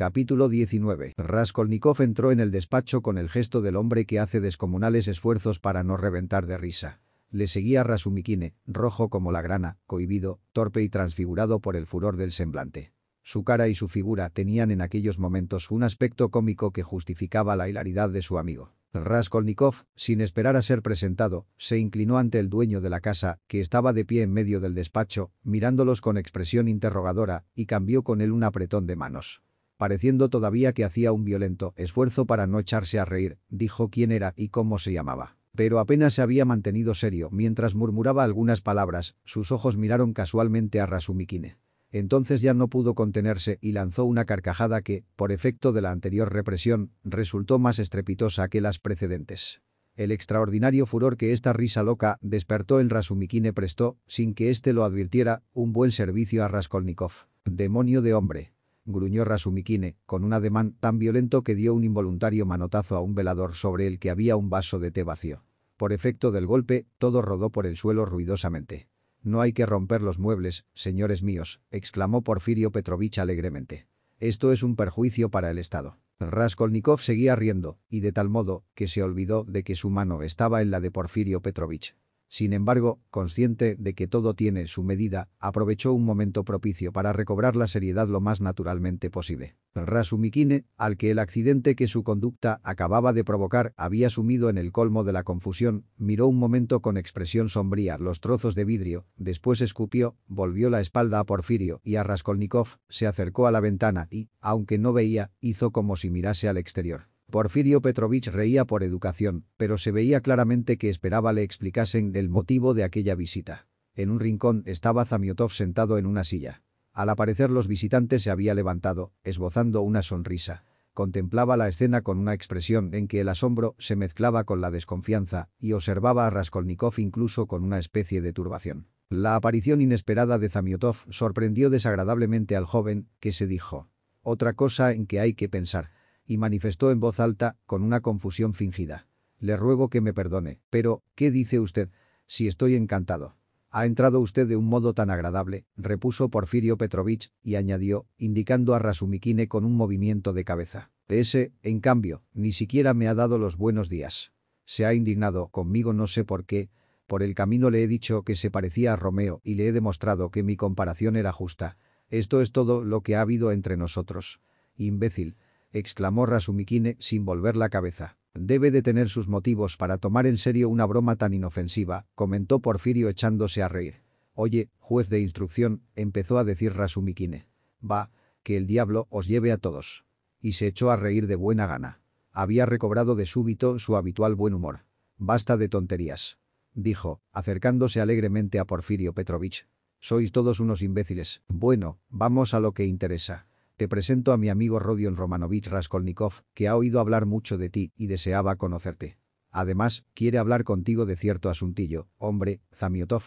Capítulo 19. Raskolnikov entró en el despacho con el gesto del hombre que hace descomunales esfuerzos para no reventar de risa. Le seguía Rasumikine, rojo como la grana, cohibido, torpe y transfigurado por el furor del semblante. Su cara y su figura tenían en aquellos momentos un aspecto cómico que justificaba la hilaridad de su amigo. Raskolnikov, sin esperar a ser presentado, se inclinó ante el dueño de la casa, que estaba de pie en medio del despacho, mirándolos con expresión interrogadora, y cambió con él un apretón de manos pareciendo todavía que hacía un violento esfuerzo para no echarse a reír, dijo quién era y cómo se llamaba. Pero apenas se había mantenido serio mientras murmuraba algunas palabras, sus ojos miraron casualmente a Rasumikine. Entonces ya no pudo contenerse y lanzó una carcajada que, por efecto de la anterior represión, resultó más estrepitosa que las precedentes. El extraordinario furor que esta risa loca despertó en Rasumikine prestó, sin que éste lo advirtiera, un buen servicio a Raskolnikov. Demonio de hombre gruñó Rasumikine, con un ademán tan violento que dio un involuntario manotazo a un velador sobre el que había un vaso de té vacío. Por efecto del golpe, todo rodó por el suelo ruidosamente. «No hay que romper los muebles, señores míos», exclamó Porfirio Petrovich alegremente. «Esto es un perjuicio para el Estado». Raskolnikov seguía riendo, y de tal modo que se olvidó de que su mano estaba en la de Porfirio Petrovich. Sin embargo, consciente de que todo tiene su medida, aprovechó un momento propicio para recobrar la seriedad lo más naturalmente posible. Rasumikine, al que el accidente que su conducta acababa de provocar había sumido en el colmo de la confusión, miró un momento con expresión sombría los trozos de vidrio, después escupió, volvió la espalda a Porfirio y a Raskolnikov, se acercó a la ventana y, aunque no veía, hizo como si mirase al exterior. Porfirio Petrovich reía por educación, pero se veía claramente que esperaba le explicasen el motivo de aquella visita. En un rincón estaba Zamiotov sentado en una silla. Al aparecer los visitantes se había levantado, esbozando una sonrisa. Contemplaba la escena con una expresión en que el asombro se mezclaba con la desconfianza y observaba a Raskolnikov incluso con una especie de turbación. La aparición inesperada de Zamiotov sorprendió desagradablemente al joven, que se dijo. Otra cosa en que hay que pensar y manifestó en voz alta, con una confusión fingida. Le ruego que me perdone, pero, ¿qué dice usted? Si estoy encantado. Ha entrado usted de un modo tan agradable, repuso Porfirio Petrovich, y añadió, indicando a Rasumikine con un movimiento de cabeza. Ese, en cambio, ni siquiera me ha dado los buenos días. Se ha indignado conmigo no sé por qué. Por el camino le he dicho que se parecía a Romeo y le he demostrado que mi comparación era justa. Esto es todo lo que ha habido entre nosotros. Imbécil, exclamó Rasumikine sin volver la cabeza. Debe de tener sus motivos para tomar en serio una broma tan inofensiva, comentó Porfirio echándose a reír. Oye, juez de instrucción, empezó a decir Rasumikine. Va, que el diablo os lleve a todos. Y se echó a reír de buena gana. Había recobrado de súbito su habitual buen humor. Basta de tonterías. Dijo, acercándose alegremente a Porfirio Petrovich. Sois todos unos imbéciles. Bueno, vamos a lo que interesa. Te presento a mi amigo Rodion Romanovich Raskolnikov, que ha oído hablar mucho de ti y deseaba conocerte. Además, quiere hablar contigo de cierto asuntillo. Hombre, Zamiotov.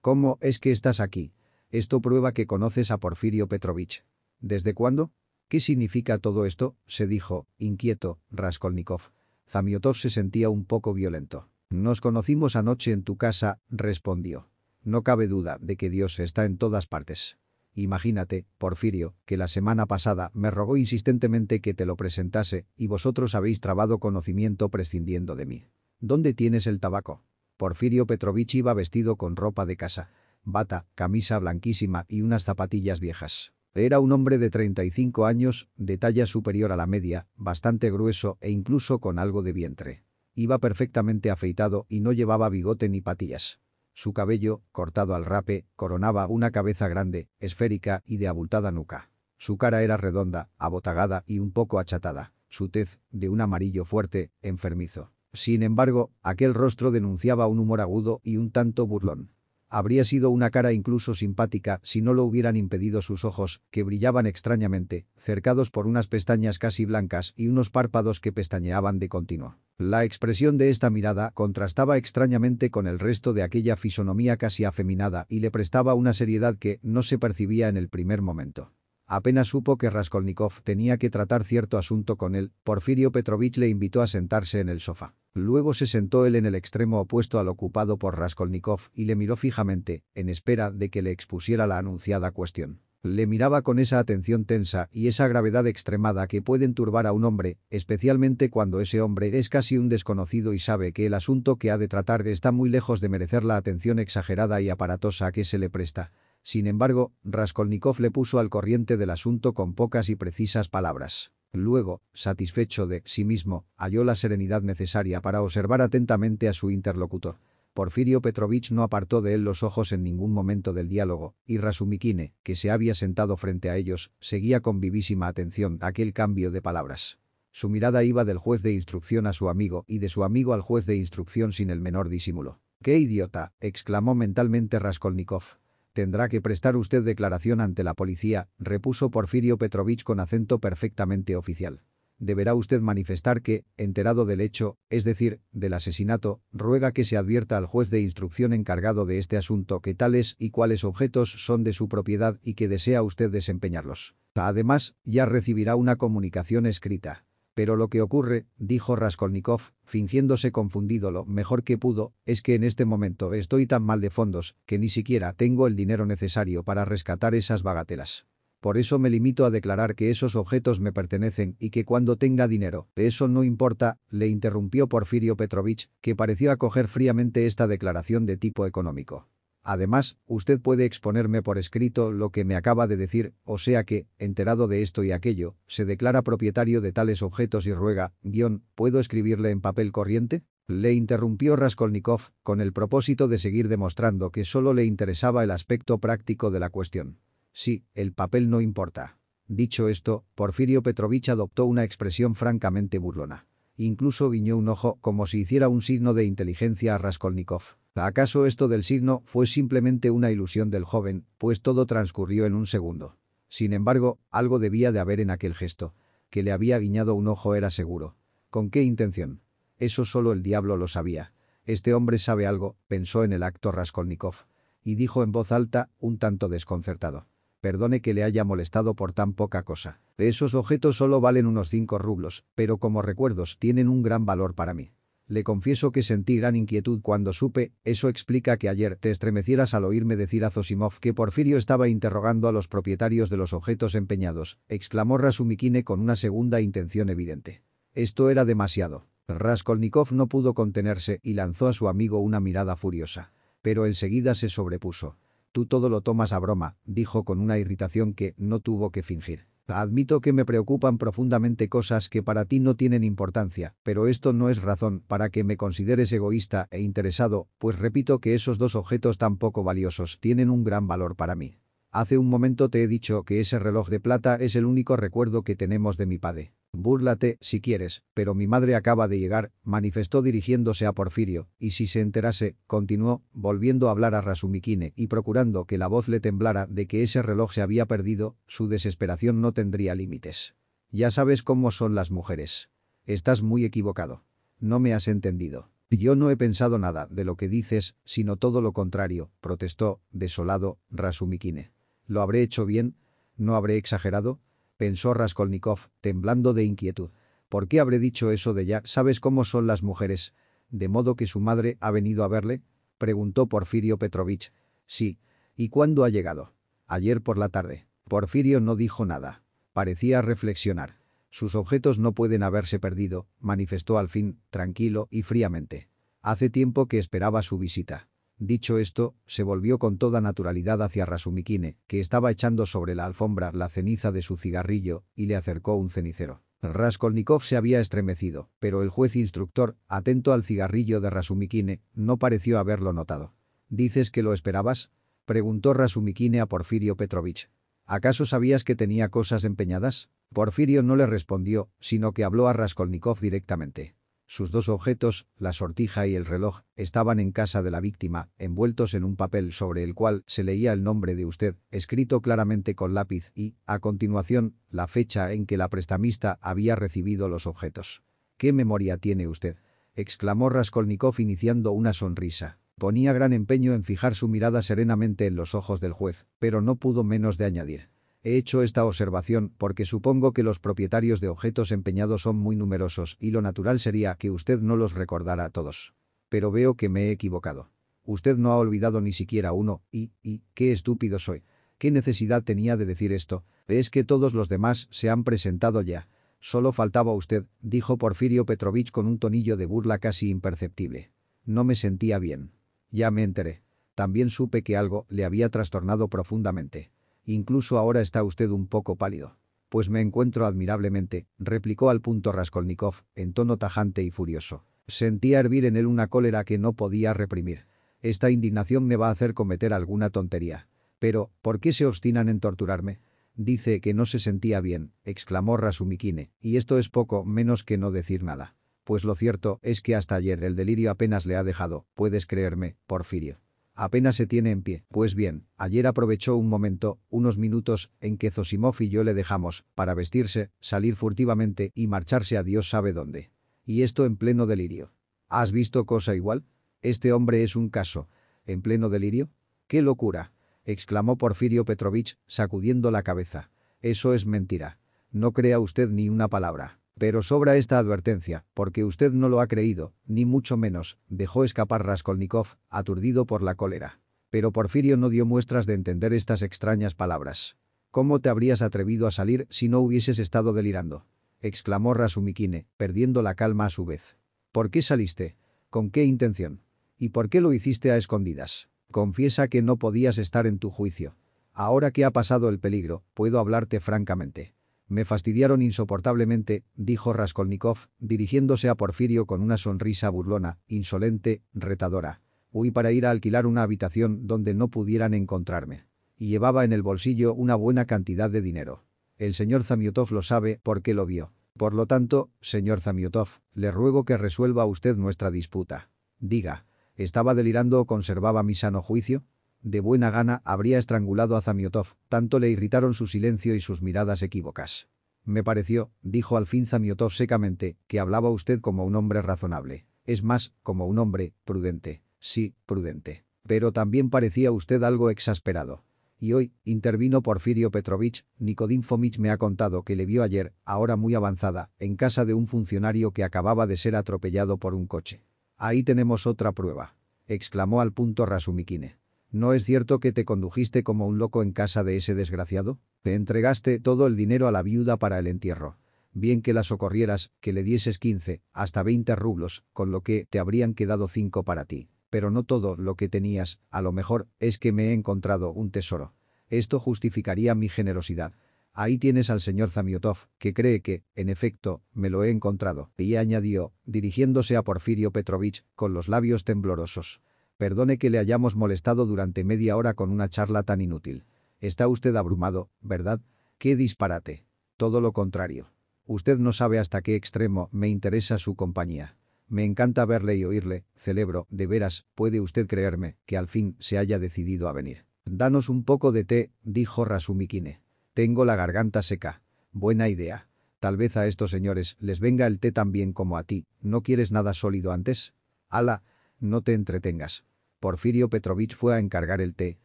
¿Cómo es que estás aquí? Esto prueba que conoces a Porfirio Petrovich. ¿Desde cuándo? ¿Qué significa todo esto? se dijo, inquieto, Raskolnikov. Zamiotov se sentía un poco violento. Nos conocimos anoche en tu casa, respondió. No cabe duda de que Dios está en todas partes. Imagínate, Porfirio, que la semana pasada me rogó insistentemente que te lo presentase y vosotros habéis trabado conocimiento prescindiendo de mí. ¿Dónde tienes el tabaco? Porfirio Petrovich iba vestido con ropa de casa, bata, camisa blanquísima y unas zapatillas viejas. Era un hombre de 35 años, de talla superior a la media, bastante grueso e incluso con algo de vientre. Iba perfectamente afeitado y no llevaba bigote ni patillas. Su cabello, cortado al rape, coronaba una cabeza grande, esférica y de abultada nuca. Su cara era redonda, abotagada y un poco achatada. Su tez, de un amarillo fuerte, enfermizo. Sin embargo, aquel rostro denunciaba un humor agudo y un tanto burlón. Habría sido una cara incluso simpática si no lo hubieran impedido sus ojos, que brillaban extrañamente, cercados por unas pestañas casi blancas y unos párpados que pestañeaban de continuo. La expresión de esta mirada contrastaba extrañamente con el resto de aquella fisonomía casi afeminada y le prestaba una seriedad que no se percibía en el primer momento. Apenas supo que Raskolnikov tenía que tratar cierto asunto con él, Porfirio Petrovich le invitó a sentarse en el sofá. Luego se sentó él en el extremo opuesto al ocupado por Raskolnikov y le miró fijamente, en espera de que le expusiera la anunciada cuestión. Le miraba con esa atención tensa y esa gravedad extremada que pueden turbar a un hombre, especialmente cuando ese hombre es casi un desconocido y sabe que el asunto que ha de tratar está muy lejos de merecer la atención exagerada y aparatosa que se le presta. Sin embargo, Raskolnikov le puso al corriente del asunto con pocas y precisas palabras. Luego, satisfecho de sí mismo, halló la serenidad necesaria para observar atentamente a su interlocutor. Porfirio Petrovich no apartó de él los ojos en ningún momento del diálogo, y Rasumikine, que se había sentado frente a ellos, seguía con vivísima atención aquel cambio de palabras. Su mirada iba del juez de instrucción a su amigo y de su amigo al juez de instrucción sin el menor disimulo. ¡Qué idiota! exclamó mentalmente Raskolnikov. Tendrá que prestar usted declaración ante la policía, repuso Porfirio Petrovich con acento perfectamente oficial deberá usted manifestar que, enterado del hecho, es decir, del asesinato, ruega que se advierta al juez de instrucción encargado de este asunto que tales y cuáles objetos son de su propiedad y que desea usted desempeñarlos. Además, ya recibirá una comunicación escrita. Pero lo que ocurre, dijo Raskolnikov, fingiéndose confundido lo mejor que pudo, es que en este momento estoy tan mal de fondos que ni siquiera tengo el dinero necesario para rescatar esas bagatelas. Por eso me limito a declarar que esos objetos me pertenecen y que cuando tenga dinero, eso no importa, le interrumpió Porfirio Petrovich, que pareció acoger fríamente esta declaración de tipo económico. Además, usted puede exponerme por escrito lo que me acaba de decir, o sea que, enterado de esto y aquello, se declara propietario de tales objetos y ruega, guion, ¿puedo escribirle en papel corriente? Le interrumpió Raskolnikov, con el propósito de seguir demostrando que solo le interesaba el aspecto práctico de la cuestión. Sí, el papel no importa. Dicho esto, Porfirio Petrovich adoptó una expresión francamente burlona. Incluso guiñó un ojo como si hiciera un signo de inteligencia a Raskolnikov. ¿Acaso esto del signo fue simplemente una ilusión del joven, pues todo transcurrió en un segundo? Sin embargo, algo debía de haber en aquel gesto. Que le había guiñado un ojo era seguro. ¿Con qué intención? Eso solo el diablo lo sabía. Este hombre sabe algo, pensó en el acto Raskolnikov. Y dijo en voz alta, un tanto desconcertado. Perdone que le haya molestado por tan poca cosa. Esos objetos solo valen unos cinco rublos, pero como recuerdos tienen un gran valor para mí. Le confieso que sentí gran inquietud cuando supe, eso explica que ayer te estremecieras al oírme decir a Zosimov que Porfirio estaba interrogando a los propietarios de los objetos empeñados, exclamó Rasumikine con una segunda intención evidente. Esto era demasiado. Raskolnikov no pudo contenerse y lanzó a su amigo una mirada furiosa. Pero enseguida se sobrepuso. Tú todo lo tomas a broma, dijo con una irritación que no tuvo que fingir. Admito que me preocupan profundamente cosas que para ti no tienen importancia, pero esto no es razón para que me consideres egoísta e interesado, pues repito que esos dos objetos tan poco valiosos tienen un gran valor para mí. Hace un momento te he dicho que ese reloj de plata es el único recuerdo que tenemos de mi padre. Búrlate, si quieres, pero mi madre acaba de llegar, manifestó dirigiéndose a Porfirio, y si se enterase, continuó, volviendo a hablar a Rasumikine y procurando que la voz le temblara de que ese reloj se había perdido, su desesperación no tendría límites. Ya sabes cómo son las mujeres. Estás muy equivocado. No me has entendido. Yo no he pensado nada de lo que dices, sino todo lo contrario, protestó, desolado, Rasumikine. ¿Lo habré hecho bien? ¿No habré exagerado? pensó Raskolnikov, temblando de inquietud. ¿Por qué habré dicho eso de ya? ¿Sabes cómo son las mujeres? ¿De modo que su madre ha venido a verle? Preguntó Porfirio Petrovich. Sí. ¿Y cuándo ha llegado? Ayer por la tarde. Porfirio no dijo nada. Parecía reflexionar. Sus objetos no pueden haberse perdido, manifestó al fin, tranquilo y fríamente. Hace tiempo que esperaba su visita. Dicho esto, se volvió con toda naturalidad hacia Rasumikine, que estaba echando sobre la alfombra la ceniza de su cigarrillo, y le acercó un cenicero. Raskolnikov se había estremecido, pero el juez instructor, atento al cigarrillo de Rasumikine, no pareció haberlo notado. ¿Dices que lo esperabas? Preguntó Rasumikine a Porfirio Petrovich. ¿Acaso sabías que tenía cosas empeñadas? Porfirio no le respondió, sino que habló a Raskolnikov directamente. Sus dos objetos, la sortija y el reloj, estaban en casa de la víctima, envueltos en un papel sobre el cual se leía el nombre de usted, escrito claramente con lápiz y, a continuación, la fecha en que la prestamista había recibido los objetos. ¿Qué memoria tiene usted? exclamó Raskolnikov iniciando una sonrisa. Ponía gran empeño en fijar su mirada serenamente en los ojos del juez, pero no pudo menos de añadir. He hecho esta observación porque supongo que los propietarios de objetos empeñados son muy numerosos y lo natural sería que usted no los recordara a todos. Pero veo que me he equivocado. Usted no ha olvidado ni siquiera uno, y, y, qué estúpido soy. ¿Qué necesidad tenía de decir esto? Es que todos los demás se han presentado ya. Solo faltaba usted, dijo Porfirio Petrovich con un tonillo de burla casi imperceptible. No me sentía bien. Ya me enteré. También supe que algo le había trastornado profundamente. Incluso ahora está usted un poco pálido. Pues me encuentro admirablemente, replicó al punto Raskolnikov, en tono tajante y furioso. Sentía hervir en él una cólera que no podía reprimir. Esta indignación me va a hacer cometer alguna tontería. Pero, ¿por qué se obstinan en torturarme? Dice que no se sentía bien, exclamó Rasumikine, y esto es poco menos que no decir nada. Pues lo cierto es que hasta ayer el delirio apenas le ha dejado, puedes creerme, Porfirio. Apenas se tiene en pie. Pues bien, ayer aprovechó un momento, unos minutos, en que Zosimov y yo le dejamos, para vestirse, salir furtivamente y marcharse a Dios sabe dónde. Y esto en pleno delirio. ¿Has visto cosa igual? Este hombre es un caso. ¿En pleno delirio? ¡Qué locura! exclamó Porfirio Petrovich, sacudiendo la cabeza. Eso es mentira. No crea usted ni una palabra. Pero sobra esta advertencia, porque usted no lo ha creído, ni mucho menos, dejó escapar Raskolnikov, aturdido por la cólera. Pero Porfirio no dio muestras de entender estas extrañas palabras. ¿Cómo te habrías atrevido a salir si no hubieses estado delirando? exclamó Rasumikine, perdiendo la calma a su vez. ¿Por qué saliste? ¿Con qué intención? ¿Y por qué lo hiciste a escondidas? Confiesa que no podías estar en tu juicio. Ahora que ha pasado el peligro, puedo hablarte francamente. Me fastidiaron insoportablemente, dijo Raskolnikov, dirigiéndose a Porfirio con una sonrisa burlona, insolente, retadora. Huí para ir a alquilar una habitación donde no pudieran encontrarme. Y llevaba en el bolsillo una buena cantidad de dinero. El señor Zamiotov lo sabe porque lo vio. Por lo tanto, señor Zamiotov, le ruego que resuelva usted nuestra disputa. Diga, ¿estaba delirando o conservaba mi sano juicio? De buena gana habría estrangulado a Zamiotov, tanto le irritaron su silencio y sus miradas equívocas. Me pareció, dijo al fin Zamiotov secamente, que hablaba usted como un hombre razonable. Es más, como un hombre prudente. Sí, prudente. Pero también parecía usted algo exasperado. Y hoy, intervino Porfirio Petrovich, Nicodim Fomich me ha contado que le vio ayer, ahora muy avanzada, en casa de un funcionario que acababa de ser atropellado por un coche. Ahí tenemos otra prueba. Exclamó al punto Rasumikine. ¿No es cierto que te condujiste como un loco en casa de ese desgraciado? Te entregaste todo el dinero a la viuda para el entierro. Bien que la socorrieras, que le dieses 15, hasta 20 rublos, con lo que te habrían quedado 5 para ti. Pero no todo lo que tenías, a lo mejor, es que me he encontrado un tesoro. Esto justificaría mi generosidad. Ahí tienes al señor Zamiotov, que cree que, en efecto, me lo he encontrado, y añadió, dirigiéndose a Porfirio Petrovich, con los labios temblorosos. Perdone que le hayamos molestado durante media hora con una charla tan inútil. Está usted abrumado, ¿verdad? ¡Qué disparate! Todo lo contrario. Usted no sabe hasta qué extremo me interesa su compañía. Me encanta verle y oírle, celebro, de veras, puede usted creerme, que al fin se haya decidido a venir. Danos un poco de té, dijo Rasumikine. Tengo la garganta seca. Buena idea. Tal vez a estos señores les venga el té tan bien como a ti. ¿No quieres nada sólido antes? Ala, no te entretengas. Porfirio Petrovich fue a encargar el té.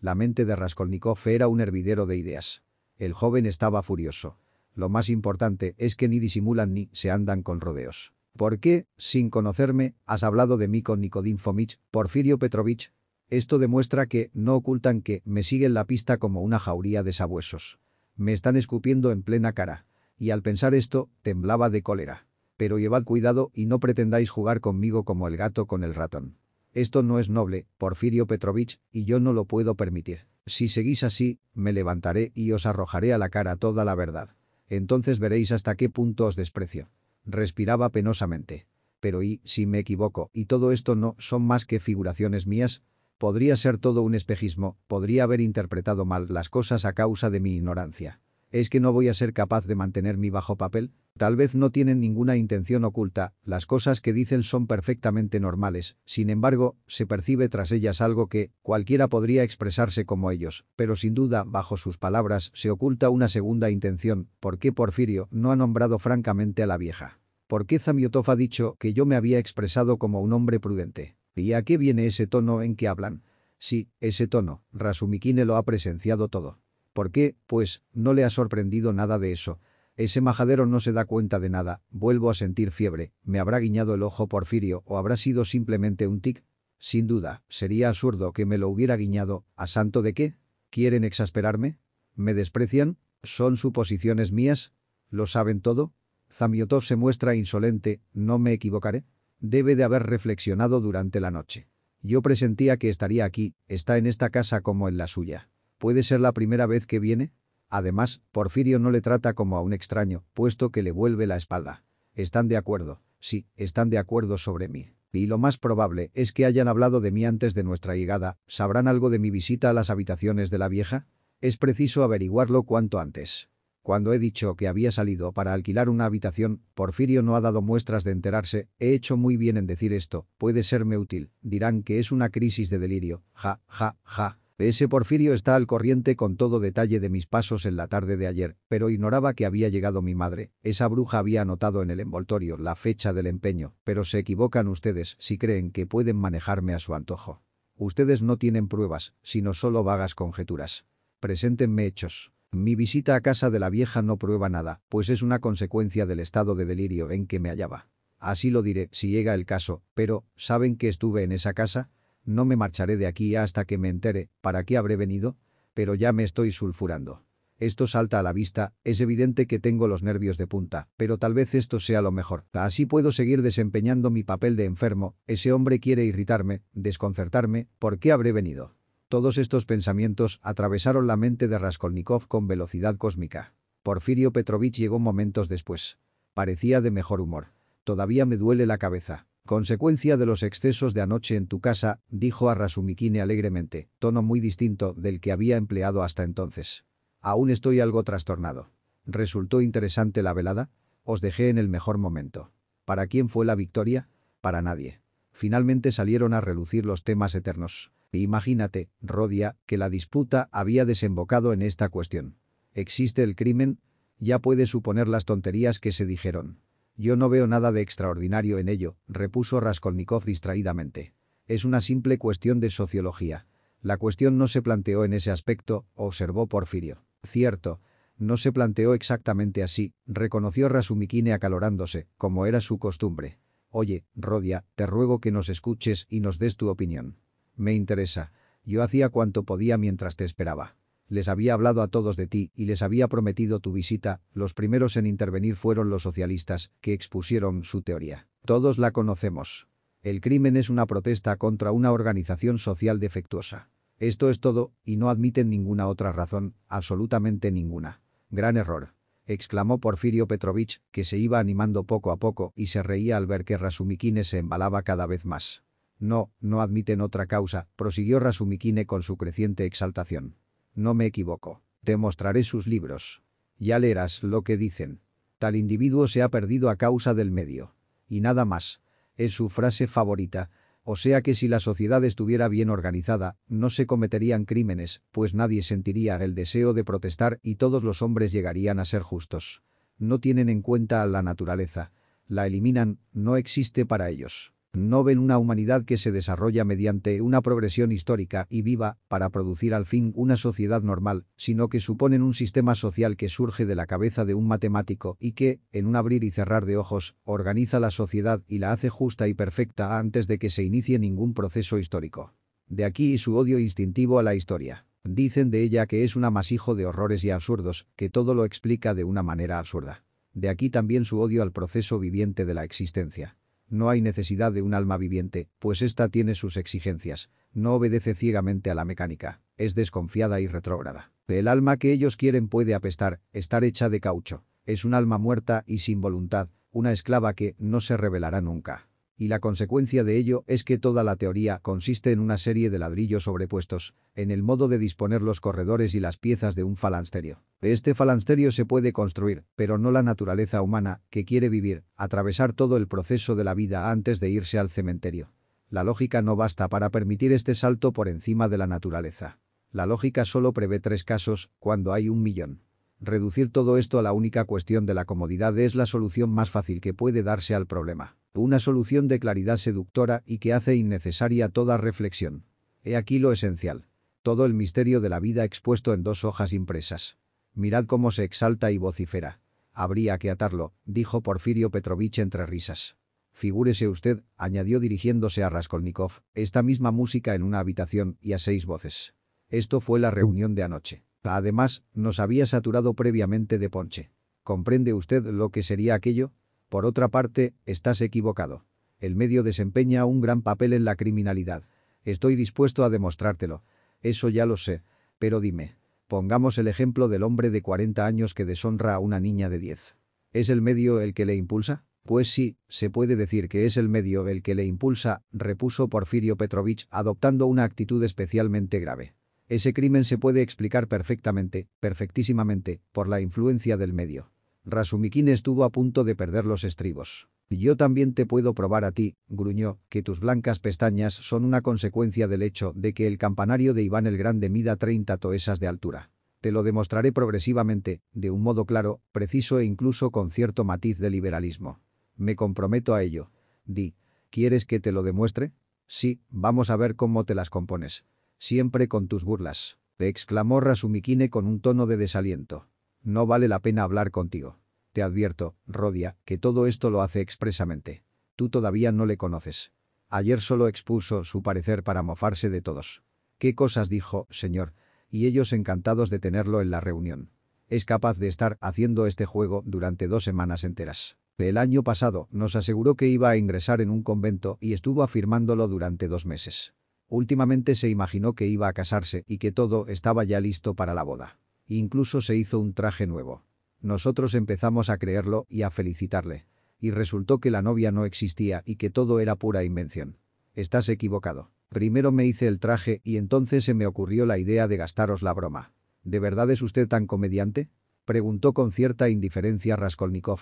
La mente de Raskolnikov era un hervidero de ideas. El joven estaba furioso. Lo más importante es que ni disimulan ni se andan con rodeos. ¿Por qué, sin conocerme, has hablado de mí con Nikodim Fomich, Porfirio Petrovich? Esto demuestra que no ocultan que me siguen la pista como una jauría de sabuesos. Me están escupiendo en plena cara. Y al pensar esto, temblaba de cólera. Pero llevad cuidado y no pretendáis jugar conmigo como el gato con el ratón. Esto no es noble, Porfirio Petrovich, y yo no lo puedo permitir. Si seguís así, me levantaré y os arrojaré a la cara toda la verdad. Entonces veréis hasta qué punto os desprecio. Respiraba penosamente. Pero y, si me equivoco, y todo esto no son más que figuraciones mías, podría ser todo un espejismo, podría haber interpretado mal las cosas a causa de mi ignorancia. ¿Es que no voy a ser capaz de mantener mi bajo papel? Tal vez no tienen ninguna intención oculta, las cosas que dicen son perfectamente normales, sin embargo, se percibe tras ellas algo que, cualquiera podría expresarse como ellos, pero sin duda, bajo sus palabras, se oculta una segunda intención, ¿por qué Porfirio no ha nombrado francamente a la vieja? ¿Por qué Zamiotov ha dicho que yo me había expresado como un hombre prudente? ¿Y a qué viene ese tono en que hablan? Sí, ese tono, Rasumikine lo ha presenciado todo. ¿Por qué? Pues, no le ha sorprendido nada de eso. Ese majadero no se da cuenta de nada, vuelvo a sentir fiebre, me habrá guiñado el ojo Porfirio o habrá sido simplemente un tic. Sin duda, sería absurdo que me lo hubiera guiñado, ¿a santo de qué? ¿Quieren exasperarme? ¿Me desprecian? ¿Son suposiciones mías? ¿Lo saben todo? Zamiotov se muestra insolente, ¿no me equivocaré? Debe de haber reflexionado durante la noche. Yo presentía que estaría aquí, está en esta casa como en la suya. ¿Puede ser la primera vez que viene? Además, Porfirio no le trata como a un extraño, puesto que le vuelve la espalda. Están de acuerdo. Sí, están de acuerdo sobre mí. Y lo más probable es que hayan hablado de mí antes de nuestra llegada. ¿Sabrán algo de mi visita a las habitaciones de la vieja? Es preciso averiguarlo cuanto antes. Cuando he dicho que había salido para alquilar una habitación, Porfirio no ha dado muestras de enterarse, he hecho muy bien en decir esto, puede serme útil, dirán que es una crisis de delirio, ja, ja, ja. Ese Porfirio está al corriente con todo detalle de mis pasos en la tarde de ayer, pero ignoraba que había llegado mi madre. Esa bruja había anotado en el envoltorio la fecha del empeño, pero se equivocan ustedes si creen que pueden manejarme a su antojo. Ustedes no tienen pruebas, sino solo vagas conjeturas. Preséntenme hechos. Mi visita a casa de la vieja no prueba nada, pues es una consecuencia del estado de delirio en que me hallaba. Así lo diré si llega el caso, pero, ¿saben que estuve en esa casa? No me marcharé de aquí hasta que me entere para qué habré venido, pero ya me estoy sulfurando. Esto salta a la vista, es evidente que tengo los nervios de punta, pero tal vez esto sea lo mejor. Así puedo seguir desempeñando mi papel de enfermo, ese hombre quiere irritarme, desconcertarme, ¿por qué habré venido? Todos estos pensamientos atravesaron la mente de Raskolnikov con velocidad cósmica. Porfirio Petrovich llegó momentos después. Parecía de mejor humor. Todavía me duele la cabeza. Consecuencia de los excesos de anoche en tu casa, dijo a Rasumikine alegremente, tono muy distinto del que había empleado hasta entonces. Aún estoy algo trastornado. ¿Resultó interesante la velada? Os dejé en el mejor momento. ¿Para quién fue la victoria? Para nadie. Finalmente salieron a relucir los temas eternos. Imagínate, Rodia, que la disputa había desembocado en esta cuestión. ¿Existe el crimen? Ya puedes suponer las tonterías que se dijeron. Yo no veo nada de extraordinario en ello, repuso Raskolnikov distraídamente. Es una simple cuestión de sociología. La cuestión no se planteó en ese aspecto, observó Porfirio. Cierto, no se planteó exactamente así, reconoció Rasumikine acalorándose, como era su costumbre. Oye, Rodia, te ruego que nos escuches y nos des tu opinión. Me interesa. Yo hacía cuanto podía mientras te esperaba. Les había hablado a todos de ti y les había prometido tu visita, los primeros en intervenir fueron los socialistas, que expusieron su teoría. Todos la conocemos. El crimen es una protesta contra una organización social defectuosa. Esto es todo, y no admiten ninguna otra razón, absolutamente ninguna. Gran error. Exclamó Porfirio Petrovich, que se iba animando poco a poco y se reía al ver que Rasumikine se embalaba cada vez más. No, no admiten otra causa, prosiguió Rasumikine con su creciente exaltación. No me equivoco. Te mostraré sus libros. Ya leerás lo que dicen. Tal individuo se ha perdido a causa del medio. Y nada más. Es su frase favorita. O sea que si la sociedad estuviera bien organizada, no se cometerían crímenes, pues nadie sentiría el deseo de protestar y todos los hombres llegarían a ser justos. No tienen en cuenta a la naturaleza. La eliminan, no existe para ellos. No ven una humanidad que se desarrolla mediante una progresión histórica y viva para producir al fin una sociedad normal, sino que suponen un sistema social que surge de la cabeza de un matemático y que, en un abrir y cerrar de ojos, organiza la sociedad y la hace justa y perfecta antes de que se inicie ningún proceso histórico. De aquí su odio instintivo a la historia. Dicen de ella que es un amasijo de horrores y absurdos, que todo lo explica de una manera absurda. De aquí también su odio al proceso viviente de la existencia. No hay necesidad de un alma viviente, pues ésta tiene sus exigencias. No obedece ciegamente a la mecánica. Es desconfiada y retrógrada. El alma que ellos quieren puede apestar, estar hecha de caucho. Es un alma muerta y sin voluntad, una esclava que no se revelará nunca y la consecuencia de ello es que toda la teoría consiste en una serie de ladrillos sobrepuestos, en el modo de disponer los corredores y las piezas de un falansterio. Este falansterio se puede construir, pero no la naturaleza humana, que quiere vivir, atravesar todo el proceso de la vida antes de irse al cementerio. La lógica no basta para permitir este salto por encima de la naturaleza. La lógica solo prevé tres casos, cuando hay un millón. Reducir todo esto a la única cuestión de la comodidad es la solución más fácil que puede darse al problema. Una solución de claridad seductora y que hace innecesaria toda reflexión. He aquí lo esencial. Todo el misterio de la vida expuesto en dos hojas impresas. Mirad cómo se exalta y vocifera. Habría que atarlo, dijo Porfirio Petrovich entre risas. Figúrese usted, añadió dirigiéndose a Raskolnikov, esta misma música en una habitación y a seis voces. Esto fue la reunión de anoche. Además, nos había saturado previamente de ponche. ¿Comprende usted lo que sería aquello? Por otra parte, estás equivocado. El medio desempeña un gran papel en la criminalidad. Estoy dispuesto a demostrártelo. Eso ya lo sé. Pero dime, pongamos el ejemplo del hombre de 40 años que deshonra a una niña de 10. ¿Es el medio el que le impulsa? Pues sí, se puede decir que es el medio el que le impulsa, repuso Porfirio Petrovich adoptando una actitud especialmente grave. Ese crimen se puede explicar perfectamente, perfectísimamente, por la influencia del medio. Rasumikin estuvo a punto de perder los estribos. Yo también te puedo probar a ti, gruñó, que tus blancas pestañas son una consecuencia del hecho de que el campanario de Iván el Grande mida 30 toesas de altura. Te lo demostraré progresivamente, de un modo claro, preciso e incluso con cierto matiz de liberalismo. Me comprometo a ello. Di, ¿quieres que te lo demuestre? Sí, vamos a ver cómo te las compones. Siempre con tus burlas. exclamó Rasumikine con un tono de desaliento. No vale la pena hablar contigo. Te advierto, Rodia, que todo esto lo hace expresamente. Tú todavía no le conoces. Ayer solo expuso su parecer para mofarse de todos. ¿Qué cosas dijo, señor? Y ellos encantados de tenerlo en la reunión. Es capaz de estar haciendo este juego durante dos semanas enteras. El año pasado nos aseguró que iba a ingresar en un convento y estuvo afirmándolo durante dos meses. Últimamente se imaginó que iba a casarse y que todo estaba ya listo para la boda. Incluso se hizo un traje nuevo. Nosotros empezamos a creerlo y a felicitarle. Y resultó que la novia no existía y que todo era pura invención. Estás equivocado. Primero me hice el traje y entonces se me ocurrió la idea de gastaros la broma. ¿De verdad es usted tan comediante? Preguntó con cierta indiferencia Raskolnikov.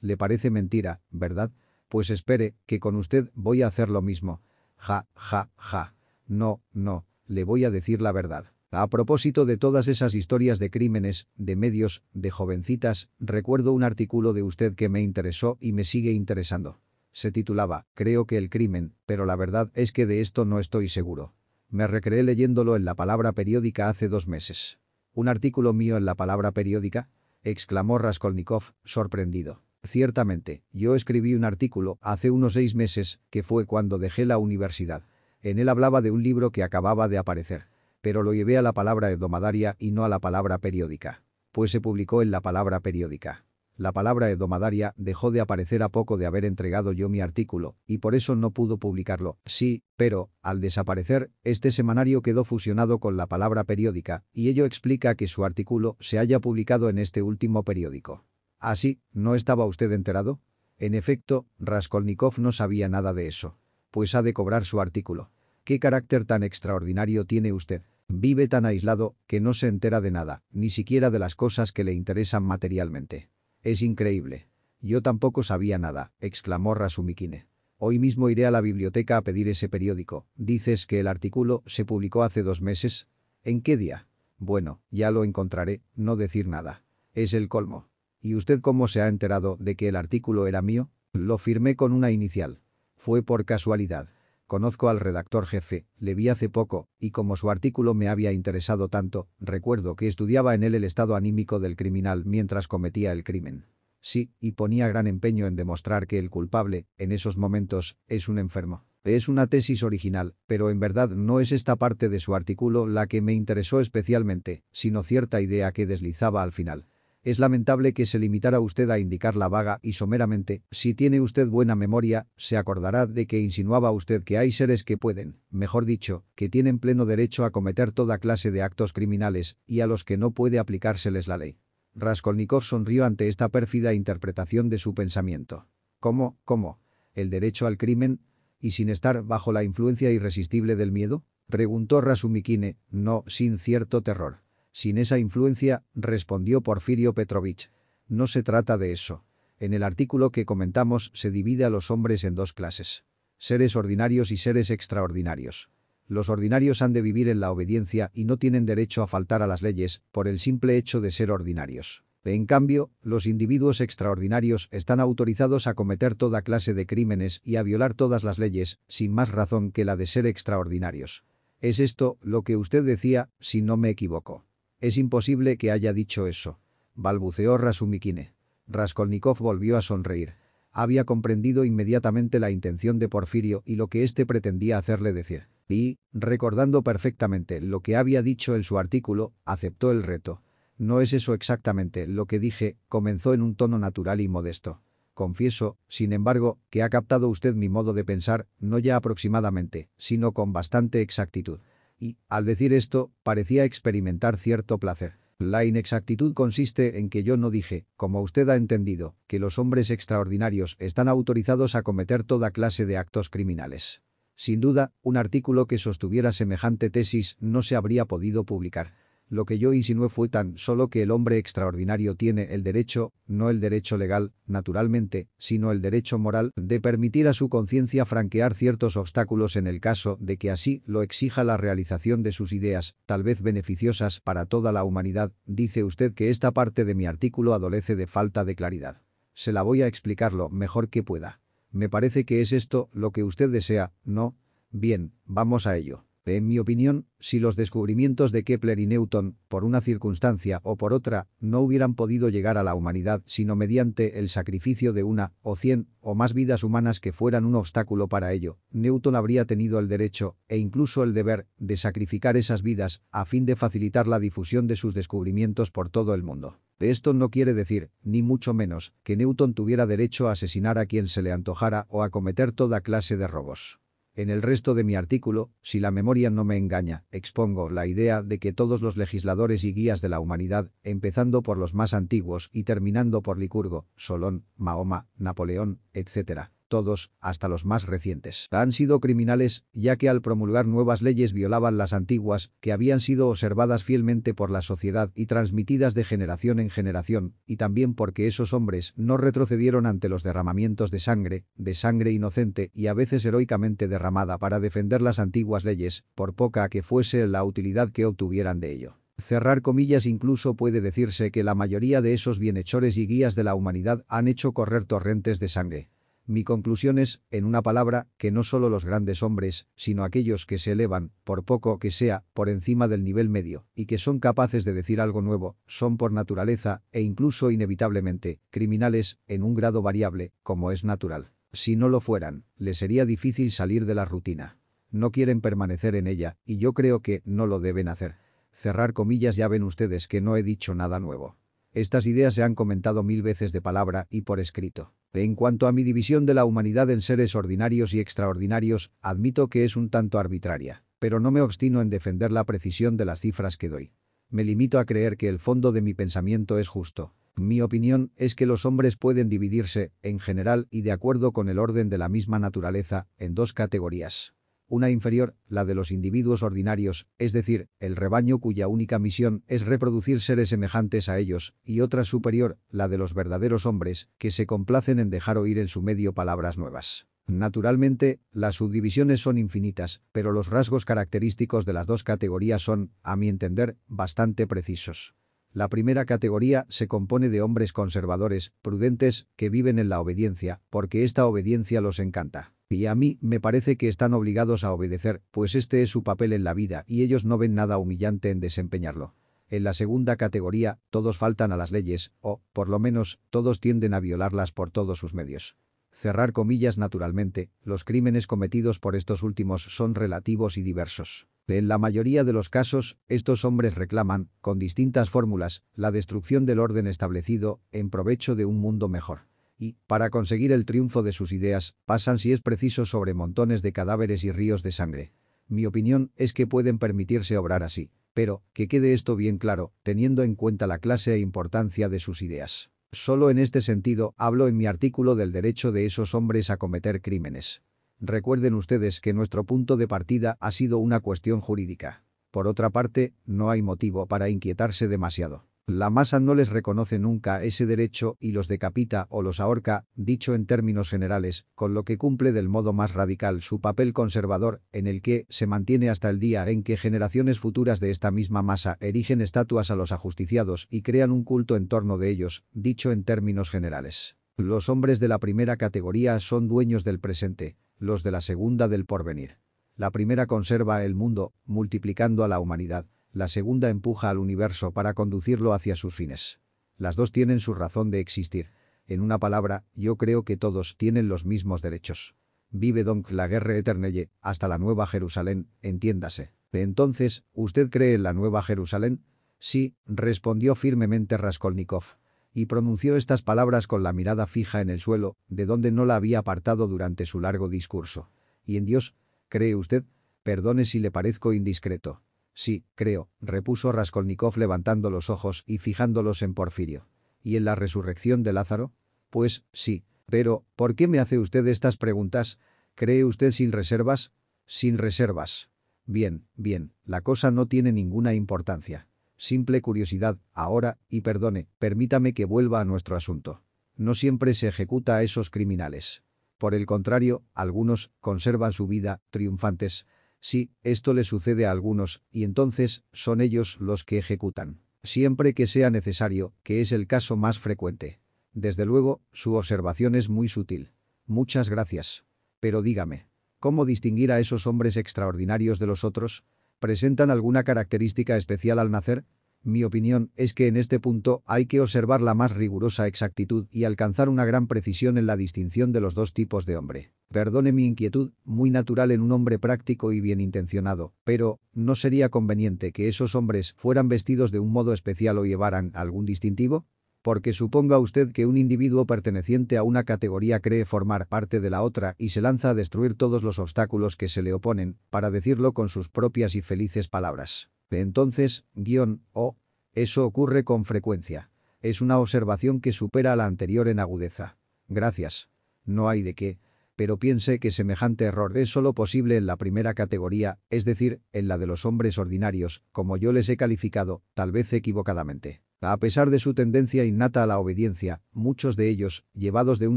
Le parece mentira, ¿verdad? Pues espere, que con usted voy a hacer lo mismo. Ja, ja, ja. No, no, le voy a decir la verdad. A propósito de todas esas historias de crímenes, de medios, de jovencitas, recuerdo un artículo de usted que me interesó y me sigue interesando. Se titulaba, creo que el crimen, pero la verdad es que de esto no estoy seguro. Me recreé leyéndolo en la palabra periódica hace dos meses. ¿Un artículo mío en la palabra periódica? exclamó Raskolnikov, sorprendido. Ciertamente, yo escribí un artículo hace unos seis meses, que fue cuando dejé la universidad. En él hablaba de un libro que acababa de aparecer. Pero lo llevé a la palabra edomadaria y no a la palabra periódica. Pues se publicó en la palabra periódica. La palabra edomadaria dejó de aparecer a poco de haber entregado yo mi artículo, y por eso no pudo publicarlo. Sí, pero, al desaparecer, este semanario quedó fusionado con la palabra periódica, y ello explica que su artículo se haya publicado en este último periódico. ¿Así? ¿Ah, ¿No estaba usted enterado? En efecto, Raskolnikov no sabía nada de eso pues ha de cobrar su artículo. ¿Qué carácter tan extraordinario tiene usted? Vive tan aislado que no se entera de nada, ni siquiera de las cosas que le interesan materialmente. Es increíble. Yo tampoco sabía nada, exclamó Rasumikine. Hoy mismo iré a la biblioteca a pedir ese periódico. Dices que el artículo se publicó hace dos meses. ¿En qué día? Bueno, ya lo encontraré, no decir nada. Es el colmo. ¿Y usted cómo se ha enterado de que el artículo era mío? Lo firmé con una inicial. Fue por casualidad. Conozco al redactor jefe, le vi hace poco, y como su artículo me había interesado tanto, recuerdo que estudiaba en él el estado anímico del criminal mientras cometía el crimen. Sí, y ponía gran empeño en demostrar que el culpable, en esos momentos, es un enfermo. Es una tesis original, pero en verdad no es esta parte de su artículo la que me interesó especialmente, sino cierta idea que deslizaba al final. Es lamentable que se limitara usted a indicarla vaga y someramente, si tiene usted buena memoria, se acordará de que insinuaba usted que hay seres que pueden, mejor dicho, que tienen pleno derecho a cometer toda clase de actos criminales y a los que no puede aplicárseles la ley. Raskolnikov sonrió ante esta pérfida interpretación de su pensamiento. ¿Cómo, cómo? ¿El derecho al crimen? ¿Y sin estar bajo la influencia irresistible del miedo? Preguntó Rasumikine, no sin cierto terror. Sin esa influencia, respondió Porfirio Petrovich. No se trata de eso. En el artículo que comentamos se divide a los hombres en dos clases. Seres ordinarios y seres extraordinarios. Los ordinarios han de vivir en la obediencia y no tienen derecho a faltar a las leyes por el simple hecho de ser ordinarios. En cambio, los individuos extraordinarios están autorizados a cometer toda clase de crímenes y a violar todas las leyes, sin más razón que la de ser extraordinarios. Es esto lo que usted decía, si no me equivoco. Es imposible que haya dicho eso. Balbuceó Rasumikine. Raskolnikov volvió a sonreír. Había comprendido inmediatamente la intención de Porfirio y lo que éste pretendía hacerle decir. Y, recordando perfectamente lo que había dicho en su artículo, aceptó el reto. No es eso exactamente lo que dije, comenzó en un tono natural y modesto. Confieso, sin embargo, que ha captado usted mi modo de pensar, no ya aproximadamente, sino con bastante exactitud. Y, al decir esto, parecía experimentar cierto placer. La inexactitud consiste en que yo no dije, como usted ha entendido, que los hombres extraordinarios están autorizados a cometer toda clase de actos criminales. Sin duda, un artículo que sostuviera semejante tesis no se habría podido publicar. Lo que yo insinué fue tan solo que el hombre extraordinario tiene el derecho, no el derecho legal, naturalmente, sino el derecho moral, de permitir a su conciencia franquear ciertos obstáculos en el caso de que así lo exija la realización de sus ideas, tal vez beneficiosas para toda la humanidad. Dice usted que esta parte de mi artículo adolece de falta de claridad. Se la voy a explicar lo mejor que pueda. Me parece que es esto lo que usted desea, ¿no? Bien, vamos a ello. En mi opinión, si los descubrimientos de Kepler y Newton, por una circunstancia o por otra, no hubieran podido llegar a la humanidad sino mediante el sacrificio de una, o cien, o más vidas humanas que fueran un obstáculo para ello, Newton habría tenido el derecho, e incluso el deber, de sacrificar esas vidas, a fin de facilitar la difusión de sus descubrimientos por todo el mundo. Esto no quiere decir, ni mucho menos, que Newton tuviera derecho a asesinar a quien se le antojara o a cometer toda clase de robos. En el resto de mi artículo, si la memoria no me engaña, expongo la idea de que todos los legisladores y guías de la humanidad, empezando por los más antiguos y terminando por Licurgo, Solón, Mahoma, Napoleón, etc., todos, hasta los más recientes, han sido criminales, ya que al promulgar nuevas leyes violaban las antiguas, que habían sido observadas fielmente por la sociedad y transmitidas de generación en generación, y también porque esos hombres no retrocedieron ante los derramamientos de sangre, de sangre inocente y a veces heroicamente derramada para defender las antiguas leyes, por poca que fuese la utilidad que obtuvieran de ello. Cerrar comillas incluso puede decirse que la mayoría de esos bienhechores y guías de la humanidad han hecho correr torrentes de sangre. Mi conclusión es, en una palabra, que no solo los grandes hombres, sino aquellos que se elevan, por poco que sea, por encima del nivel medio, y que son capaces de decir algo nuevo, son por naturaleza, e incluso inevitablemente, criminales, en un grado variable, como es natural. Si no lo fueran, les sería difícil salir de la rutina. No quieren permanecer en ella, y yo creo que no lo deben hacer. Cerrar comillas ya ven ustedes que no he dicho nada nuevo. Estas ideas se han comentado mil veces de palabra y por escrito. En cuanto a mi división de la humanidad en seres ordinarios y extraordinarios, admito que es un tanto arbitraria, pero no me obstino en defender la precisión de las cifras que doy. Me limito a creer que el fondo de mi pensamiento es justo. Mi opinión es que los hombres pueden dividirse, en general y de acuerdo con el orden de la misma naturaleza, en dos categorías. Una inferior, la de los individuos ordinarios, es decir, el rebaño cuya única misión es reproducir seres semejantes a ellos, y otra superior, la de los verdaderos hombres, que se complacen en dejar oír en su medio palabras nuevas. Naturalmente, las subdivisiones son infinitas, pero los rasgos característicos de las dos categorías son, a mi entender, bastante precisos. La primera categoría se compone de hombres conservadores, prudentes, que viven en la obediencia, porque esta obediencia los encanta. Y a mí me parece que están obligados a obedecer, pues este es su papel en la vida y ellos no ven nada humillante en desempeñarlo. En la segunda categoría, todos faltan a las leyes, o, por lo menos, todos tienden a violarlas por todos sus medios. Cerrar comillas naturalmente, los crímenes cometidos por estos últimos son relativos y diversos. En la mayoría de los casos, estos hombres reclaman, con distintas fórmulas, la destrucción del orden establecido en provecho de un mundo mejor y, para conseguir el triunfo de sus ideas, pasan si es preciso sobre montones de cadáveres y ríos de sangre. Mi opinión es que pueden permitirse obrar así, pero, que quede esto bien claro, teniendo en cuenta la clase e importancia de sus ideas. Solo en este sentido hablo en mi artículo del derecho de esos hombres a cometer crímenes. Recuerden ustedes que nuestro punto de partida ha sido una cuestión jurídica. Por otra parte, no hay motivo para inquietarse demasiado. La masa no les reconoce nunca ese derecho y los decapita o los ahorca, dicho en términos generales, con lo que cumple del modo más radical su papel conservador, en el que se mantiene hasta el día en que generaciones futuras de esta misma masa erigen estatuas a los ajusticiados y crean un culto en torno de ellos, dicho en términos generales. Los hombres de la primera categoría son dueños del presente, los de la segunda del porvenir. La primera conserva el mundo, multiplicando a la humanidad la segunda empuja al universo para conducirlo hacia sus fines. Las dos tienen su razón de existir. En una palabra, yo creo que todos tienen los mismos derechos. Vive donc la guerra eternelle, hasta la Nueva Jerusalén, entiéndase. Entonces, ¿usted cree en la Nueva Jerusalén? Sí, respondió firmemente Raskolnikov. Y pronunció estas palabras con la mirada fija en el suelo, de donde no la había apartado durante su largo discurso. ¿Y en Dios? ¿Cree usted? Perdone si le parezco indiscreto. Sí, creo, repuso Raskolnikov levantando los ojos y fijándolos en Porfirio. ¿Y en la resurrección de Lázaro? Pues, sí. Pero, ¿por qué me hace usted estas preguntas? ¿Cree usted sin reservas? Sin reservas. Bien, bien, la cosa no tiene ninguna importancia. Simple curiosidad, ahora, y perdone, permítame que vuelva a nuestro asunto. No siempre se ejecuta a esos criminales. Por el contrario, algunos conservan su vida, triunfantes. Sí, esto le sucede a algunos, y entonces son ellos los que ejecutan. Siempre que sea necesario, que es el caso más frecuente. Desde luego, su observación es muy sutil. Muchas gracias. Pero dígame, ¿cómo distinguir a esos hombres extraordinarios de los otros? ¿Presentan alguna característica especial al nacer? Mi opinión es que en este punto hay que observar la más rigurosa exactitud y alcanzar una gran precisión en la distinción de los dos tipos de hombre. Perdone mi inquietud, muy natural en un hombre práctico y bien intencionado, pero ¿no sería conveniente que esos hombres fueran vestidos de un modo especial o llevaran algún distintivo? Porque suponga usted que un individuo perteneciente a una categoría cree formar parte de la otra y se lanza a destruir todos los obstáculos que se le oponen, para decirlo con sus propias y felices palabras. Entonces, guion, o, eso ocurre con frecuencia. Es una observación que supera a la anterior en agudeza. Gracias. No hay de qué. Pero piense que semejante error es solo posible en la primera categoría, es decir, en la de los hombres ordinarios, como yo les he calificado, tal vez equivocadamente. A pesar de su tendencia innata a la obediencia, muchos de ellos, llevados de un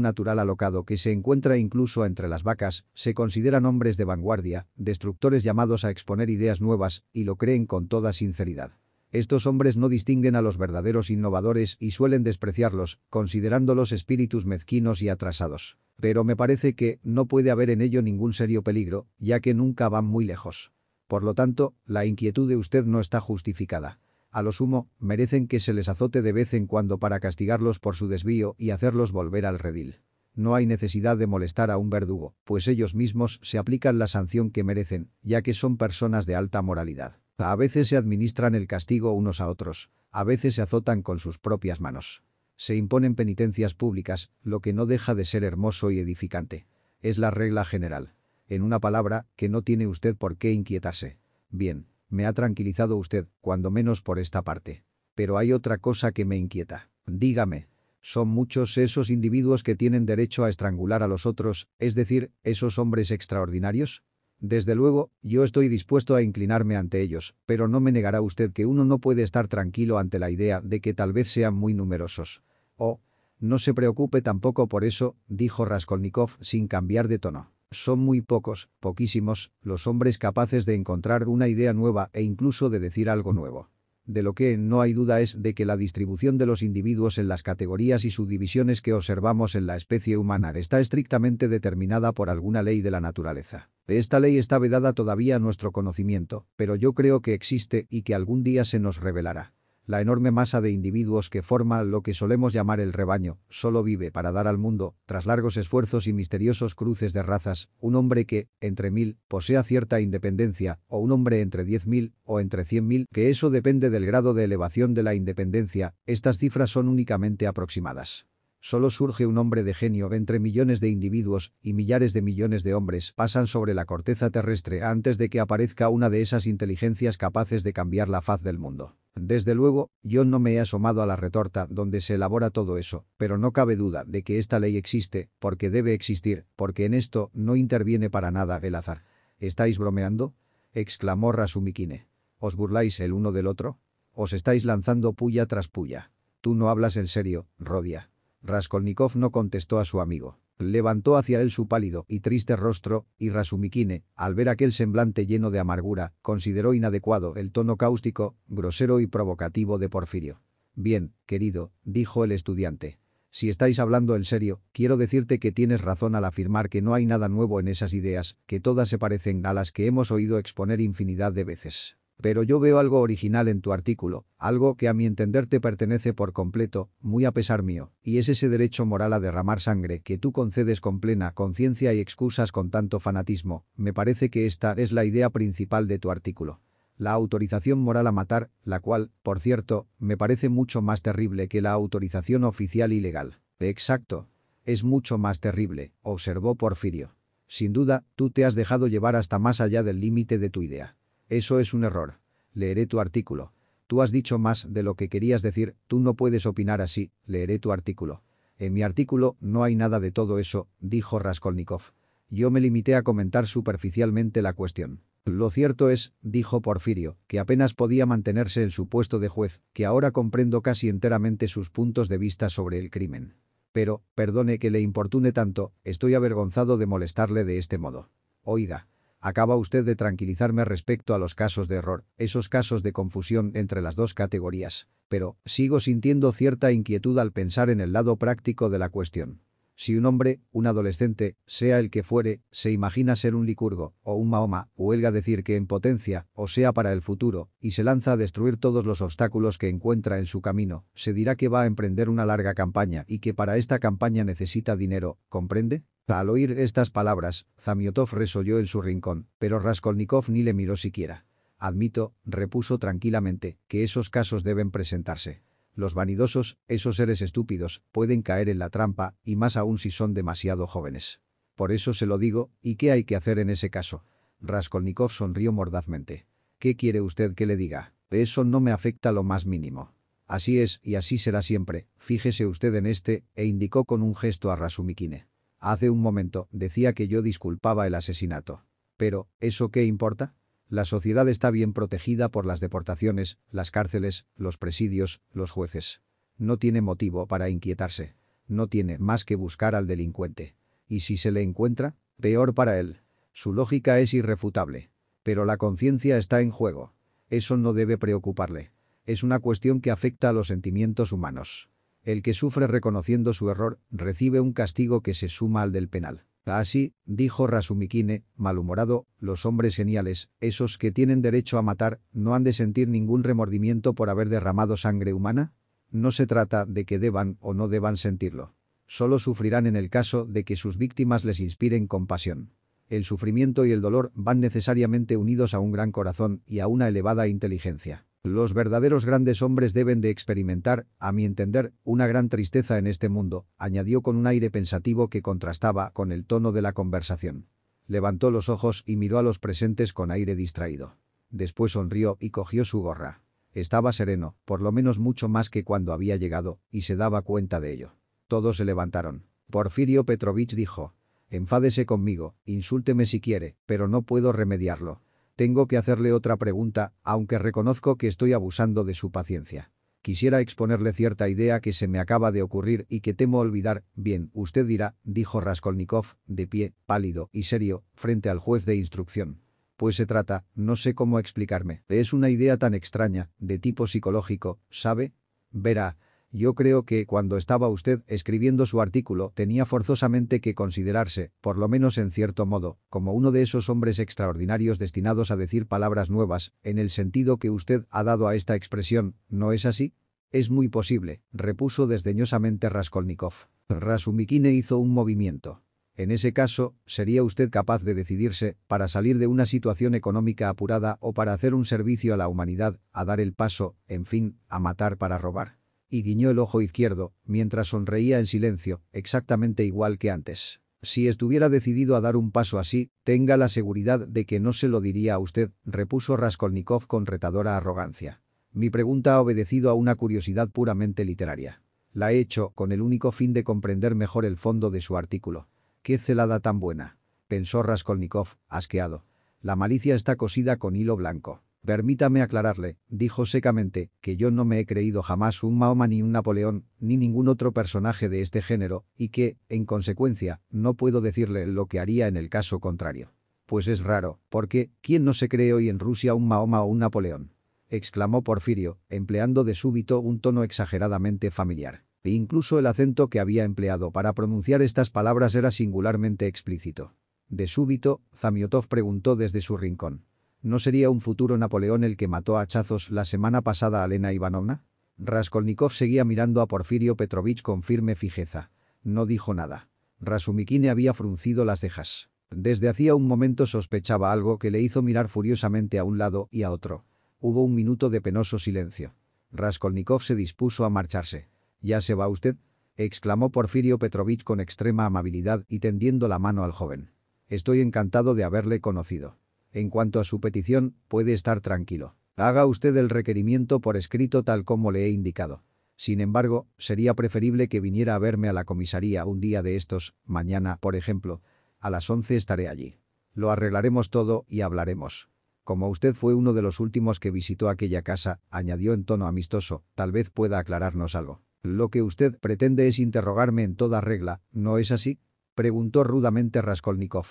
natural alocado que se encuentra incluso entre las vacas, se consideran hombres de vanguardia, destructores llamados a exponer ideas nuevas, y lo creen con toda sinceridad. Estos hombres no distinguen a los verdaderos innovadores y suelen despreciarlos, considerándolos espíritus mezquinos y atrasados. Pero me parece que no puede haber en ello ningún serio peligro, ya que nunca van muy lejos. Por lo tanto, la inquietud de usted no está justificada. A lo sumo, merecen que se les azote de vez en cuando para castigarlos por su desvío y hacerlos volver al redil. No hay necesidad de molestar a un verdugo, pues ellos mismos se aplican la sanción que merecen, ya que son personas de alta moralidad. A veces se administran el castigo unos a otros, a veces se azotan con sus propias manos. Se imponen penitencias públicas, lo que no deja de ser hermoso y edificante. Es la regla general. En una palabra, que no tiene usted por qué inquietarse. Bien, me ha tranquilizado usted, cuando menos por esta parte. Pero hay otra cosa que me inquieta. Dígame. ¿Son muchos esos individuos que tienen derecho a estrangular a los otros, es decir, esos hombres extraordinarios? Desde luego, yo estoy dispuesto a inclinarme ante ellos, pero no me negará usted que uno no puede estar tranquilo ante la idea de que tal vez sean muy numerosos. Oh, no se preocupe tampoco por eso, dijo Raskolnikov sin cambiar de tono. Son muy pocos, poquísimos, los hombres capaces de encontrar una idea nueva e incluso de decir algo nuevo. De lo que no hay duda es de que la distribución de los individuos en las categorías y subdivisiones que observamos en la especie humana está estrictamente determinada por alguna ley de la naturaleza. Esta ley está vedada todavía a nuestro conocimiento, pero yo creo que existe y que algún día se nos revelará. La enorme masa de individuos que forma lo que solemos llamar el rebaño, solo vive para dar al mundo, tras largos esfuerzos y misteriosos cruces de razas, un hombre que, entre mil, posea cierta independencia, o un hombre entre diez mil, o entre cien mil, que eso depende del grado de elevación de la independencia, estas cifras son únicamente aproximadas. Solo surge un hombre de genio entre millones de individuos y millares de millones de hombres pasan sobre la corteza terrestre antes de que aparezca una de esas inteligencias capaces de cambiar la faz del mundo. Desde luego, yo no me he asomado a la retorta donde se elabora todo eso, pero no cabe duda de que esta ley existe, porque debe existir, porque en esto no interviene para nada el azar. ¿Estáis bromeando? exclamó Rasumikine. ¿Os burláis el uno del otro? ¿Os estáis lanzando puya tras puya? Tú no hablas en serio, Rodia. Raskolnikov no contestó a su amigo. Levantó hacia él su pálido y triste rostro, y Rasumikine, al ver aquel semblante lleno de amargura, consideró inadecuado el tono cáustico, grosero y provocativo de Porfirio. «Bien, querido», dijo el estudiante. «Si estáis hablando en serio, quiero decirte que tienes razón al afirmar que no hay nada nuevo en esas ideas, que todas se parecen a las que hemos oído exponer infinidad de veces. Pero yo veo algo original en tu artículo, algo que a mi entender te pertenece por completo, muy a pesar mío, y es ese derecho moral a derramar sangre que tú concedes con plena conciencia y excusas con tanto fanatismo, me parece que esta es la idea principal de tu artículo. La autorización moral a matar, la cual, por cierto, me parece mucho más terrible que la autorización oficial y legal. Exacto. Es mucho más terrible, observó Porfirio. Sin duda, tú te has dejado llevar hasta más allá del límite de tu idea. Eso es un error. Leeré tu artículo. Tú has dicho más de lo que querías decir, tú no puedes opinar así, leeré tu artículo. En mi artículo no hay nada de todo eso, dijo Raskolnikov. Yo me limité a comentar superficialmente la cuestión. Lo cierto es, dijo Porfirio, que apenas podía mantenerse en su puesto de juez, que ahora comprendo casi enteramente sus puntos de vista sobre el crimen. Pero, perdone que le importune tanto, estoy avergonzado de molestarle de este modo. Oiga, Acaba usted de tranquilizarme respecto a los casos de error, esos casos de confusión entre las dos categorías. Pero, sigo sintiendo cierta inquietud al pensar en el lado práctico de la cuestión. Si un hombre, un adolescente, sea el que fuere, se imagina ser un licurgo, o un Mahoma, huelga decir que en potencia, o sea para el futuro, y se lanza a destruir todos los obstáculos que encuentra en su camino, se dirá que va a emprender una larga campaña y que para esta campaña necesita dinero, ¿comprende? Al oír estas palabras, Zamiotov resolló en su rincón, pero Raskolnikov ni le miró siquiera. Admito, repuso tranquilamente, que esos casos deben presentarse. Los vanidosos, esos seres estúpidos, pueden caer en la trampa, y más aún si son demasiado jóvenes. Por eso se lo digo, ¿y qué hay que hacer en ese caso? Raskolnikov sonrió mordazmente. ¿Qué quiere usted que le diga? Eso no me afecta lo más mínimo. Así es y así será siempre, fíjese usted en este, e indicó con un gesto a Rasumikine. Hace un momento decía que yo disculpaba el asesinato. Pero, ¿eso qué importa? La sociedad está bien protegida por las deportaciones, las cárceles, los presidios, los jueces. No tiene motivo para inquietarse. No tiene más que buscar al delincuente. Y si se le encuentra, peor para él. Su lógica es irrefutable. Pero la conciencia está en juego. Eso no debe preocuparle. Es una cuestión que afecta a los sentimientos humanos. El que sufre reconociendo su error recibe un castigo que se suma al del penal. Así, dijo Rasumikine, malhumorado, los hombres geniales, esos que tienen derecho a matar, ¿no han de sentir ningún remordimiento por haber derramado sangre humana? No se trata de que deban o no deban sentirlo. Solo sufrirán en el caso de que sus víctimas les inspiren compasión. El sufrimiento y el dolor van necesariamente unidos a un gran corazón y a una elevada inteligencia. Los verdaderos grandes hombres deben de experimentar, a mi entender, una gran tristeza en este mundo, añadió con un aire pensativo que contrastaba con el tono de la conversación. Levantó los ojos y miró a los presentes con aire distraído. Después sonrió y cogió su gorra. Estaba sereno, por lo menos mucho más que cuando había llegado, y se daba cuenta de ello. Todos se levantaron. Porfirio Petrovich dijo, «Enfádese conmigo, insúlteme si quiere, pero no puedo remediarlo. Tengo que hacerle otra pregunta, aunque reconozco que estoy abusando de su paciencia. Quisiera exponerle cierta idea que se me acaba de ocurrir y que temo olvidar. Bien, usted dirá, dijo Raskolnikov, de pie, pálido y serio, frente al juez de instrucción. Pues se trata, no sé cómo explicarme. Es una idea tan extraña, de tipo psicológico, ¿sabe? Verá, yo creo que cuando estaba usted escribiendo su artículo tenía forzosamente que considerarse, por lo menos en cierto modo, como uno de esos hombres extraordinarios destinados a decir palabras nuevas, en el sentido que usted ha dado a esta expresión, ¿no es así? Es muy posible, repuso desdeñosamente Raskolnikov. Rasumikine hizo un movimiento. En ese caso, ¿sería usted capaz de decidirse para salir de una situación económica apurada o para hacer un servicio a la humanidad, a dar el paso, en fin, a matar para robar? Y guiñó el ojo izquierdo, mientras sonreía en silencio, exactamente igual que antes. Si estuviera decidido a dar un paso así, tenga la seguridad de que no se lo diría a usted, repuso Raskolnikov con retadora arrogancia. Mi pregunta ha obedecido a una curiosidad puramente literaria. La he hecho con el único fin de comprender mejor el fondo de su artículo. ¡Qué celada tan buena! pensó Raskolnikov, asqueado. La malicia está cosida con hilo blanco. Permítame aclararle, dijo secamente, que yo no me he creído jamás un Mahoma ni un Napoleón, ni ningún otro personaje de este género, y que, en consecuencia, no puedo decirle lo que haría en el caso contrario. Pues es raro, porque, ¿quién no se cree hoy en Rusia un Mahoma o un Napoleón? exclamó Porfirio, empleando de súbito un tono exageradamente familiar. E incluso el acento que había empleado para pronunciar estas palabras era singularmente explícito. De súbito, Zamiotov preguntó desde su rincón. ¿No sería un futuro Napoleón el que mató a hachazos la semana pasada a Elena Ivanovna? Raskolnikov seguía mirando a Porfirio Petrovich con firme fijeza. No dijo nada. Rasumikine había fruncido las cejas. Desde hacía un momento sospechaba algo que le hizo mirar furiosamente a un lado y a otro. Hubo un minuto de penoso silencio. Raskolnikov se dispuso a marcharse. ¿Ya se va usted? exclamó Porfirio Petrovich con extrema amabilidad y tendiendo la mano al joven. Estoy encantado de haberle conocido. En cuanto a su petición, puede estar tranquilo. Haga usted el requerimiento por escrito tal como le he indicado. Sin embargo, sería preferible que viniera a verme a la comisaría un día de estos, mañana, por ejemplo. A las once estaré allí. Lo arreglaremos todo y hablaremos. Como usted fue uno de los últimos que visitó aquella casa, añadió en tono amistoso, tal vez pueda aclararnos algo. Lo que usted pretende es interrogarme en toda regla, ¿no es así? Preguntó rudamente Raskolnikov.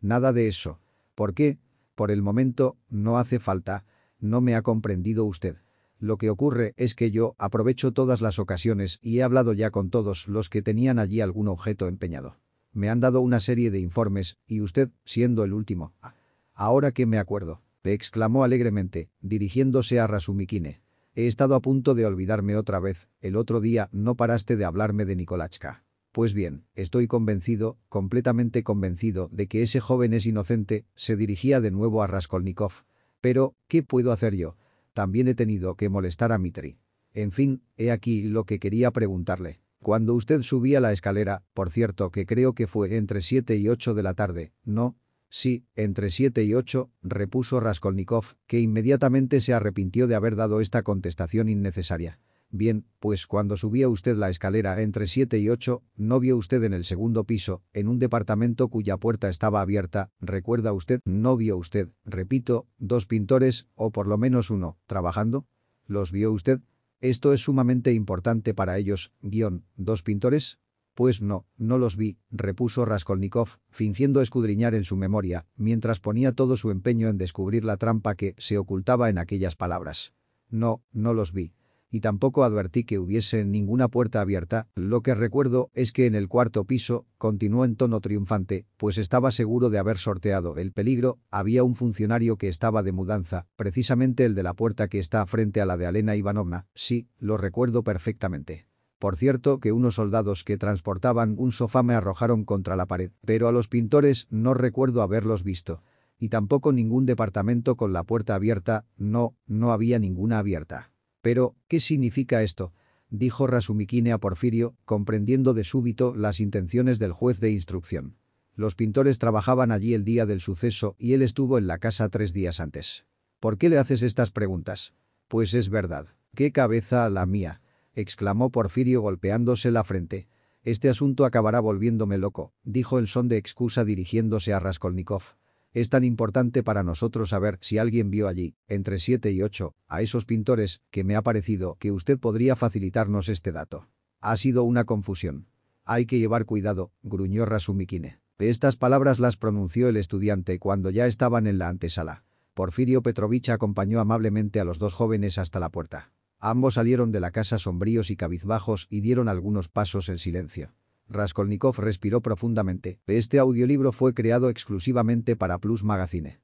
Nada de eso. ¿Por qué? Por el momento, no hace falta. No me ha comprendido usted. Lo que ocurre es que yo aprovecho todas las ocasiones y he hablado ya con todos los que tenían allí algún objeto empeñado. Me han dado una serie de informes y usted, siendo el último. Ahora que me acuerdo, exclamó alegremente, dirigiéndose a Rasumikine. He estado a punto de olvidarme otra vez, el otro día no paraste de hablarme de Nikolachka. Pues bien, estoy convencido, completamente convencido, de que ese joven es inocente, se dirigía de nuevo a Raskolnikov. Pero, ¿qué puedo hacer yo? También he tenido que molestar a Mitri. En fin, he aquí lo que quería preguntarle. Cuando usted subía la escalera, por cierto que creo que fue entre siete y ocho de la tarde, ¿no? Sí, entre siete y ocho, repuso Raskolnikov, que inmediatamente se arrepintió de haber dado esta contestación innecesaria. Bien, pues cuando subía usted la escalera entre 7 y 8, no vio usted en el segundo piso, en un departamento cuya puerta estaba abierta, ¿recuerda usted? No vio usted, repito, dos pintores, o por lo menos uno, trabajando. ¿Los vio usted? Esto es sumamente importante para ellos, guion, ¿dos pintores? Pues no, no los vi, repuso Raskolnikov, fingiendo escudriñar en su memoria, mientras ponía todo su empeño en descubrir la trampa que se ocultaba en aquellas palabras. No, no los vi y tampoco advertí que hubiese ninguna puerta abierta, lo que recuerdo es que en el cuarto piso, continuó en tono triunfante, pues estaba seguro de haber sorteado el peligro, había un funcionario que estaba de mudanza, precisamente el de la puerta que está frente a la de Alena Ivanovna, sí, lo recuerdo perfectamente. Por cierto que unos soldados que transportaban un sofá me arrojaron contra la pared, pero a los pintores no recuerdo haberlos visto. Y tampoco ningún departamento con la puerta abierta, no, no había ninguna abierta. Pero, ¿qué significa esto? dijo Rasumikine a Porfirio, comprendiendo de súbito las intenciones del juez de instrucción. Los pintores trabajaban allí el día del suceso y él estuvo en la casa tres días antes. ¿Por qué le haces estas preguntas? Pues es verdad. ¡Qué cabeza la mía! exclamó Porfirio golpeándose la frente. Este asunto acabará volviéndome loco, dijo el son de excusa dirigiéndose a Raskolnikov. Es tan importante para nosotros saber si alguien vio allí, entre 7 y 8, a esos pintores, que me ha parecido que usted podría facilitarnos este dato. Ha sido una confusión. Hay que llevar cuidado, gruñó Rasumikine. Estas palabras las pronunció el estudiante cuando ya estaban en la antesala. Porfirio Petrovich acompañó amablemente a los dos jóvenes hasta la puerta. Ambos salieron de la casa sombríos y cabizbajos y dieron algunos pasos en silencio. Raskolnikov respiró profundamente. Este audiolibro fue creado exclusivamente para Plus Magazine.